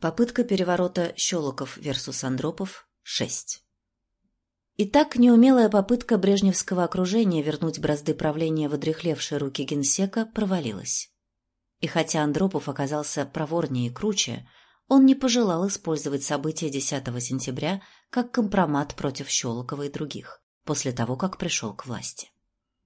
Попытка переворота Щелоков versus Андропов – 6. Итак, неумелая попытка брежневского окружения вернуть бразды правления в одрехлевшие руки генсека провалилась. И хотя Андропов оказался проворнее и круче, он не пожелал использовать события 10 сентября как компромат против Щелокова и других, после того, как пришел к власти.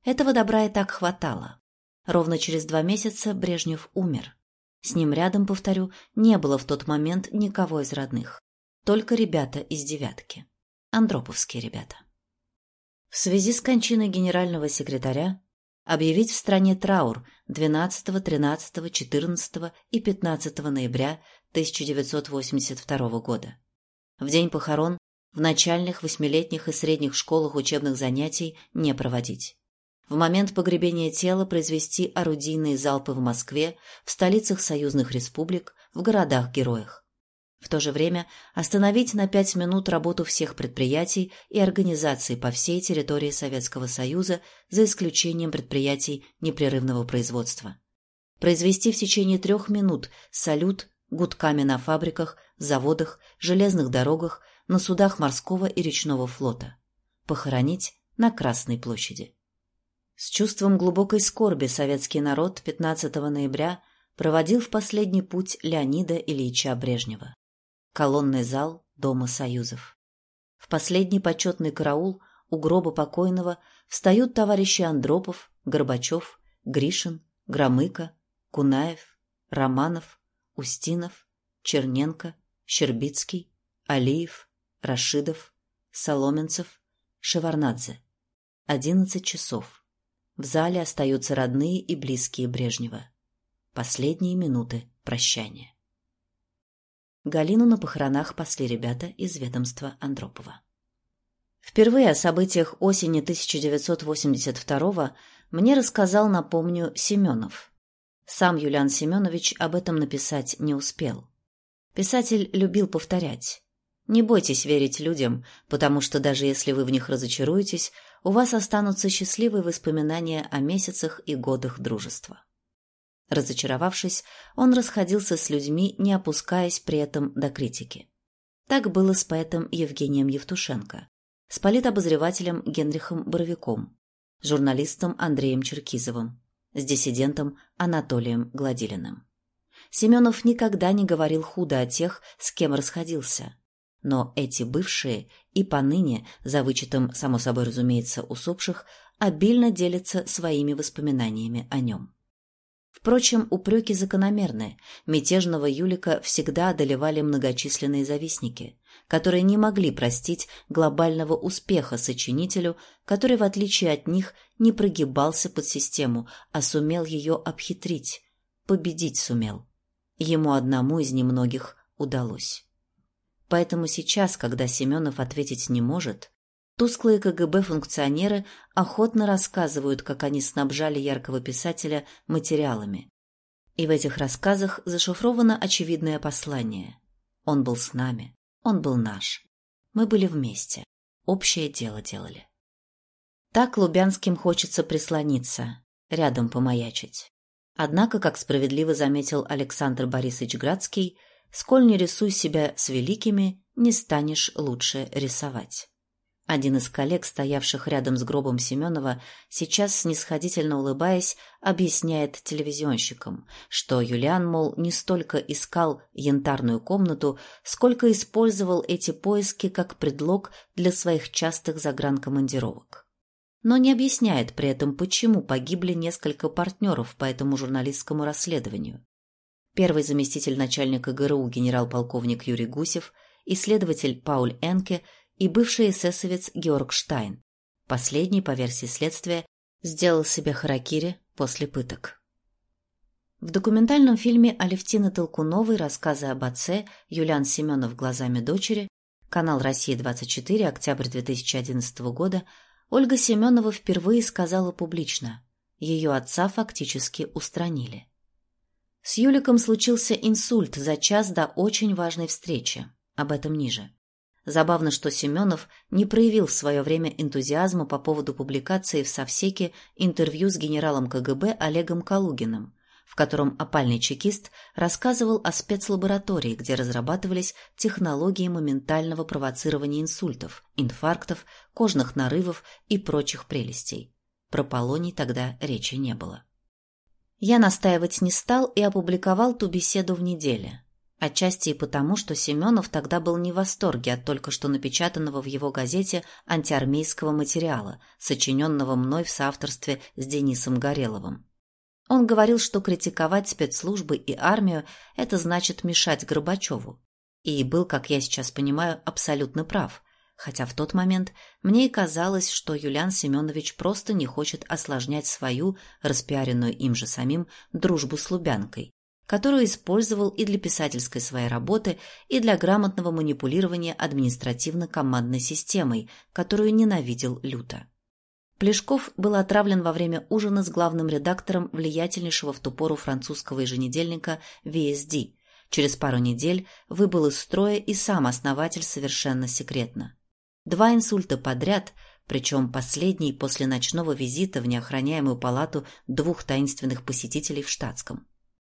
Этого добра и так хватало. Ровно через два месяца Брежнев умер. С ним рядом, повторю, не было в тот момент никого из родных. Только ребята из «девятки». Андроповские ребята. В связи с кончиной генерального секретаря объявить в стране траур 12, 13, 14 и 15 ноября 1982 года. В день похорон в начальных, восьмилетних и средних школах учебных занятий не проводить в момент погребения тела произвести орудийные залпы в Москве, в столицах союзных республик, в городах-героях. В то же время остановить на пять минут работу всех предприятий и организаций по всей территории Советского Союза за исключением предприятий непрерывного производства. Произвести в течение трех минут салют гудками на фабриках, заводах, железных дорогах, на судах морского и речного флота. Похоронить на Красной площади. С чувством глубокой скорби советский народ 15 ноября проводил в последний путь Леонида Ильича Брежнева. Колонный зал Дома Союзов. В последний почетный караул у гроба покойного встают товарищи Андропов, Горбачев, Гришин, Громыко, Кунаев, Романов, Устинов, Черненко, Щербицкий, Алиев, Рашидов, Соломенцев, Шеварнадзе. Одиннадцать часов. В зале остаются родные и близкие Брежнева. Последние минуты прощания. Галину на похоронах пасли ребята из ведомства Андропова. Впервые о событиях осени 1982 мне рассказал, напомню, Семенов. Сам Юлиан Семенович об этом написать не успел. Писатель любил повторять. Не бойтесь верить людям, потому что даже если вы в них разочаруетесь, у вас останутся счастливые воспоминания о месяцах и годах дружества. Разочаровавшись, он расходился с людьми, не опускаясь при этом до критики. Так было с поэтом Евгением Евтушенко, с политобозревателем Генрихом Боровиком, журналистом Андреем Черкизовым, с диссидентом Анатолием Гладилиным. Семенов никогда не говорил худо о тех, с кем расходился, но эти бывшие и поныне, за вычетом, само собой разумеется, усопших, обильно делятся своими воспоминаниями о нем. Впрочем, упреки закономерны. Мятежного Юлика всегда одолевали многочисленные завистники, которые не могли простить глобального успеха сочинителю, который, в отличие от них, не прогибался под систему, а сумел ее обхитрить, победить сумел. Ему одному из немногих удалось. Поэтому сейчас, когда Семенов ответить не может, тусклые КГБ-функционеры охотно рассказывают, как они снабжали яркого писателя материалами. И в этих рассказах зашифровано очевидное послание. Он был с нами, он был наш. Мы были вместе, общее дело делали. Так Лубянским хочется прислониться, рядом помаячить. Однако, как справедливо заметил Александр Борисович Градский, Сколь не рисуй себя с великими, не станешь лучше рисовать. Один из коллег, стоявших рядом с гробом Семенова, сейчас, снисходительно улыбаясь, объясняет телевизионщикам, что Юлиан, мол, не столько искал янтарную комнату, сколько использовал эти поиски как предлог для своих частых загранкомандировок. Но не объясняет при этом, почему погибли несколько партнеров по этому журналистскому расследованию первый заместитель начальника ГРУ генерал-полковник Юрий Гусев, исследователь Пауль Энке и бывший эсэсовец Георг Штайн. Последний, по версии следствия, сделал себе харакири после пыток. В документальном фильме Алевтины Толкуновой «Рассказы об отце» Юлиан Семенов глазами дочери, канал «Россия-24», октябрь 2011 года, Ольга Семенова впервые сказала публично – ее отца фактически устранили. С Юликом случился инсульт за час до очень важной встречи. Об этом ниже. Забавно, что Семенов не проявил в свое время энтузиазма по поводу публикации в Совсеке интервью с генералом КГБ Олегом Калугиным, в котором опальный чекист рассказывал о спецлаборатории, где разрабатывались технологии моментального провоцирования инсультов, инфарктов, кожных нарывов и прочих прелестей. Про полоний тогда речи не было. Я настаивать не стал и опубликовал ту беседу в неделе. Отчасти и потому, что Семенов тогда был не в восторге от только что напечатанного в его газете антиармейского материала, сочиненного мной в соавторстве с Денисом Гореловым. Он говорил, что критиковать спецслужбы и армию – это значит мешать Горбачеву. И был, как я сейчас понимаю, абсолютно прав. Хотя в тот момент мне и казалось, что Юлиан Семенович просто не хочет осложнять свою, распиаренную им же самим, дружбу с Лубянкой, которую использовал и для писательской своей работы, и для грамотного манипулирования административно-командной системой, которую ненавидел люто. Плешков был отравлен во время ужина с главным редактором влиятельнейшего в ту пору французского еженедельника VSD. Через пару недель выбыл из строя и сам основатель совершенно секретно. Два инсульта подряд, причем последний после ночного визита в неохраняемую палату двух таинственных посетителей в штатском.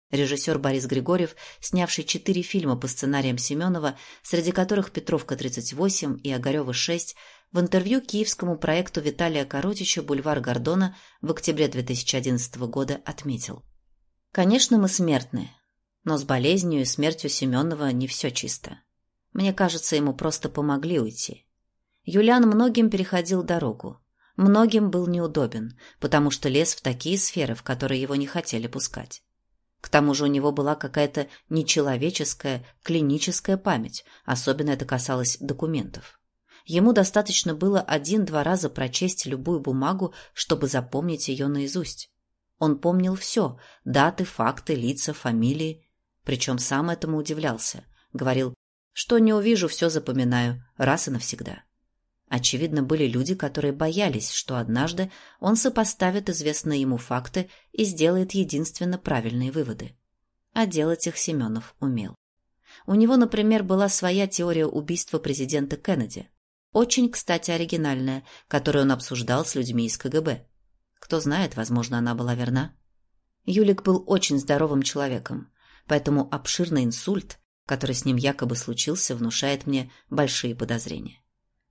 Режиссер Борис Григорьев, снявший четыре фильма по сценариям Семенова, среди которых «Петровка-38» и «Огарева-6», в интервью киевскому проекту Виталия Коротича «Бульвар Гордона» в октябре 2011 года отметил. «Конечно, мы смертны, но с болезнью и смертью Семенова не все чисто. Мне кажется, ему просто помогли уйти. Юлиан многим переходил дорогу, многим был неудобен, потому что лез в такие сферы, в которые его не хотели пускать. К тому же у него была какая-то нечеловеческая, клиническая память, особенно это касалось документов. Ему достаточно было один-два раза прочесть любую бумагу, чтобы запомнить ее наизусть. Он помнил все – даты, факты, лица, фамилии. Причем сам этому удивлялся. Говорил, что не увижу, все запоминаю, раз и навсегда. Очевидно, были люди, которые боялись, что однажды он сопоставит известные ему факты и сделает единственно правильные выводы. А делать их Семенов умел. У него, например, была своя теория убийства президента Кеннеди. Очень, кстати, оригинальная, которую он обсуждал с людьми из КГБ. Кто знает, возможно, она была верна. Юлик был очень здоровым человеком, поэтому обширный инсульт, который с ним якобы случился, внушает мне большие подозрения.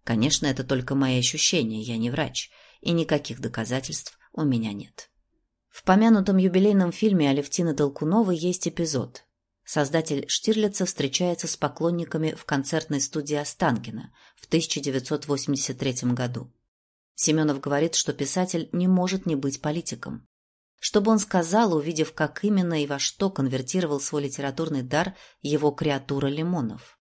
Конечно, это только мои ощущения, я не врач, и никаких доказательств у меня нет. В помянутом юбилейном фильме Алевтины Толкуновой есть эпизод, создатель Штирлица встречается с поклонниками в концертной студии Останкина в 1983 году. Семенов говорит, что писатель не может не быть политиком. Чтобы он сказал, увидев, как именно и во что конвертировал свой литературный дар его креатура Лимонов.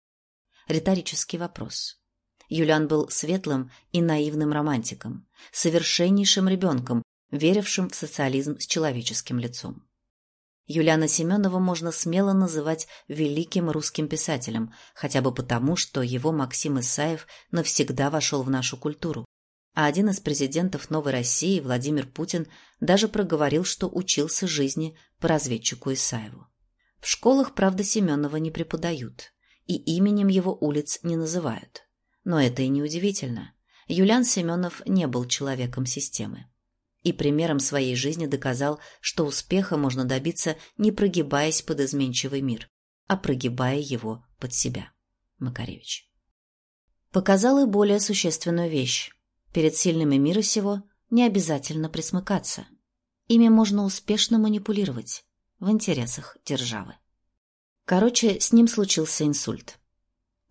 Риторический вопрос. Юлиан был светлым и наивным романтиком, совершеннейшим ребенком, верившим в социализм с человеческим лицом. Юлиана Семенова можно смело называть великим русским писателем, хотя бы потому, что его Максим Исаев навсегда вошел в нашу культуру. А один из президентов Новой России, Владимир Путин, даже проговорил, что учился жизни по разведчику Исаеву. В школах, правда, Семенова не преподают, и именем его улиц не называют. Но это и не удивительно. Юлиан Семенов не был человеком системы и примером своей жизни доказал, что успеха можно добиться, не прогибаясь под изменчивый мир, а прогибая его под себя. Макаревич. Показал и более существенную вещь. Перед сильными мира сего не обязательно присмыкаться. Ими можно успешно манипулировать в интересах державы. Короче, с ним случился инсульт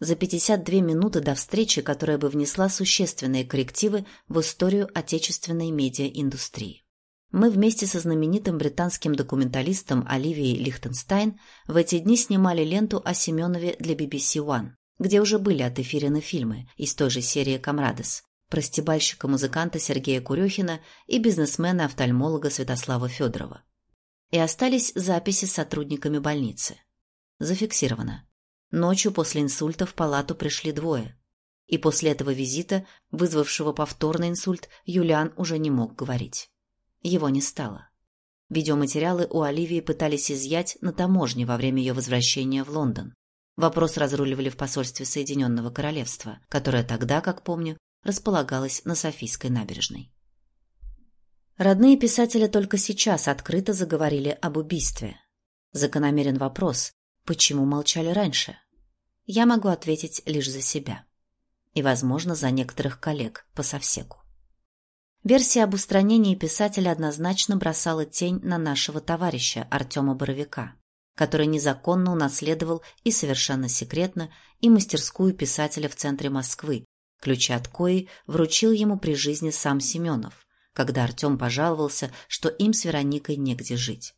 за 52 минуты до встречи, которая бы внесла существенные коррективы в историю отечественной медиаиндустрии. Мы вместе со знаменитым британским документалистом Оливией Лихтенстайн в эти дни снимали ленту о Семенове для BBC One, где уже были отэфирены фильмы из той же серии «Камрадес» про стебальщика-музыканта Сергея Курехина и бизнесмена-офтальмолога Святослава Федорова. И остались записи с сотрудниками больницы. Зафиксировано. Ночью после инсульта в палату пришли двое. И после этого визита, вызвавшего повторный инсульт, Юлиан уже не мог говорить. Его не стало. Видеоматериалы у Оливии пытались изъять на таможне во время ее возвращения в Лондон. Вопрос разруливали в посольстве Соединенного Королевства, которое тогда, как помню, располагалось на Софийской набережной. Родные писателя только сейчас открыто заговорили об убийстве. Закономерен вопрос, почему молчали раньше? Я могу ответить лишь за себя. И, возможно, за некоторых коллег по совсеку. Версия об устранении писателя однозначно бросала тень на нашего товарища Артема Боровика, который незаконно унаследовал и совершенно секретно и мастерскую писателя в центре Москвы, ключи от кои вручил ему при жизни сам Семенов когда Артем пожаловался, что им с Вероникой негде жить.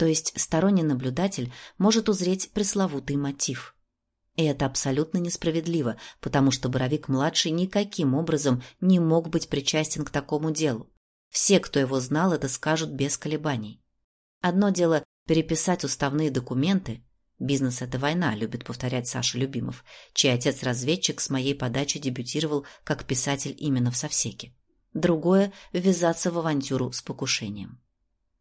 То есть сторонний наблюдатель может узреть пресловутый мотив. И это абсолютно несправедливо, потому что Боровик-младший никаким образом не мог быть причастен к такому делу. Все, кто его знал, это скажут без колебаний. Одно дело переписать уставные документы, Бизнес — это война, любит повторять Саша Любимов, чей отец-разведчик с моей подачи дебютировал как писатель именно в Совсеке другое – ввязаться в авантюру с покушением.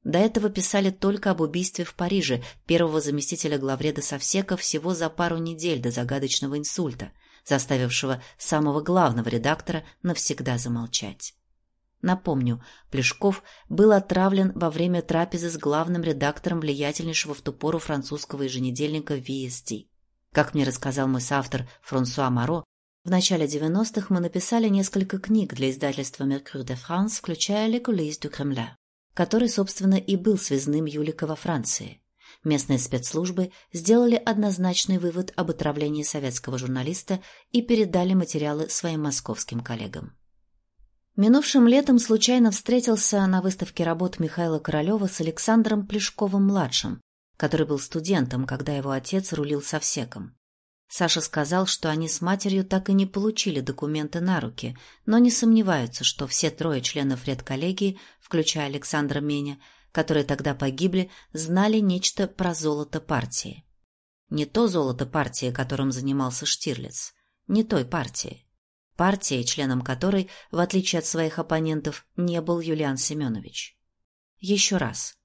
До этого писали только об убийстве в Париже первого заместителя главреда Совсека всего за пару недель до загадочного инсульта, заставившего самого главного редактора навсегда замолчать. Напомню, Плешков был отравлен во время трапезы с главным редактором влиятельнейшего в ту пору французского еженедельника VSD. Как мне рассказал мой соавтор Франсуа Маро, в начале 90-х мы написали несколько книг для издательства Mercure de France, включая «Les coulisses du Kremlin», который, собственно, и был связным Юлика во Франции. Местные спецслужбы сделали однозначный вывод об отравлении советского журналиста и передали материалы своим московским коллегам. Минувшим летом случайно встретился на выставке работ Михаила Королева с Александром Плешковым-младшим, который был студентом, когда его отец рулил совсеком. Саша сказал, что они с матерью так и не получили документы на руки, но не сомневаются, что все трое членов редколлегии, включая Александра Меня, которые тогда погибли, знали нечто про золото партии. Не то золото партии, которым занимался Штирлиц, не той партии. Партии, членом которой, в отличие от своих оппонентов, не был Юлиан Семенович. Еще раз.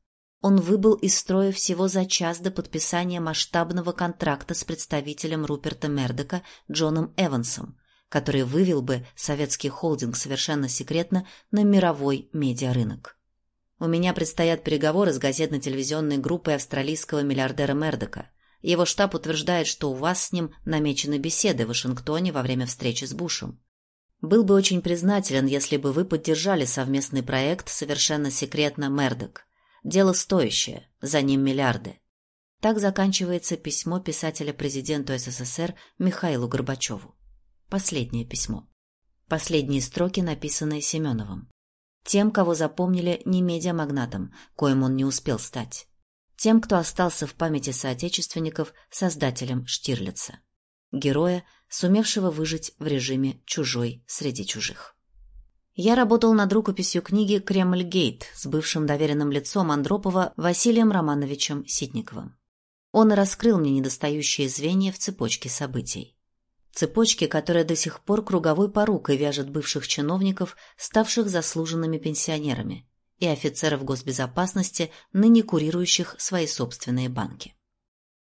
Он выбыл из строя всего за час до подписания масштабного контракта с представителем Руперта Мердока Джоном Эвансом, который вывел бы советский холдинг совершенно секретно на мировой медиарынок. У меня предстоят переговоры с газетно-телевизионной группой австралийского миллиардера Мердока. Его штаб утверждает, что у вас с ним намечены беседы в Вашингтоне во время встречи с Бушем. Был бы очень признателен, если бы вы поддержали совместный проект совершенно секретно Мердок. Дело стоящее, за ним миллиарды. Так заканчивается письмо писателя президенту СССР Михаилу Горбачеву. Последнее письмо. Последние строки, написанные Семеновым. Тем, кого запомнили не медиамагнатом, коим он не успел стать. Тем, кто остался в памяти соотечественников создателем Штирлица. Героя, сумевшего выжить в режиме «чужой среди чужих». Я работал над рукописью книги «Кремль-гейт» с бывшим доверенным лицом Андропова Василием Романовичем Ситниковым. Он и раскрыл мне недостающие звенья в цепочке событий. Цепочки, которая до сих пор круговой порукой вяжет бывших чиновников, ставших заслуженными пенсионерами, и офицеров госбезопасности, ныне курирующих свои собственные банки.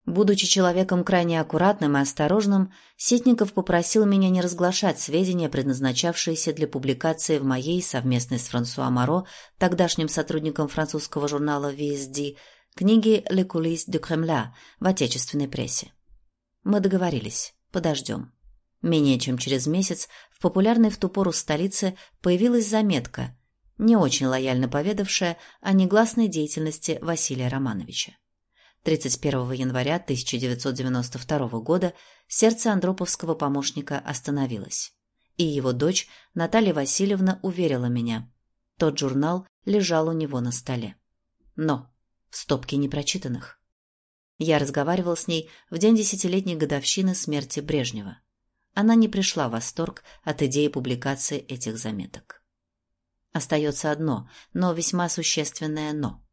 Будучи человеком крайне аккуратным и осторожным, Сетников попросил меня не разглашать сведения, предназначавшиеся для публикации в моей, совместной с Франсуа Моро, тогдашним сотрудником французского журнала VSD, книге «Le coulisses du Kremlin» в отечественной прессе. Мы договорились. Подождем. Менее чем через месяц в популярной в ту пору столице появилась заметка, не очень лояльно поведавшая о негласной деятельности Василия Романовича. 31 января 1992 года сердце Андроповского помощника остановилось. И его дочь Наталья Васильевна уверила меня. Тот журнал лежал у него на столе. Но в стопке непрочитанных. Я разговаривал с ней в день десятилетней годовщины смерти Брежнева. Она не пришла в восторг от идеи публикации этих заметок. Остается одно, но весьма существенное «но».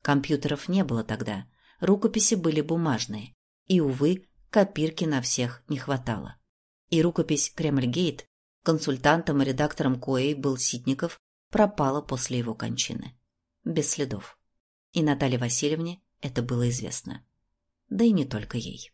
Компьютеров не было тогда, Рукописи были бумажные. И, увы, копирки на всех не хватало. И рукопись «Кремльгейт» консультантом и редактором коей был Ситников, пропала после его кончины. Без следов. И Наталье Васильевне это было известно. Да и не только ей.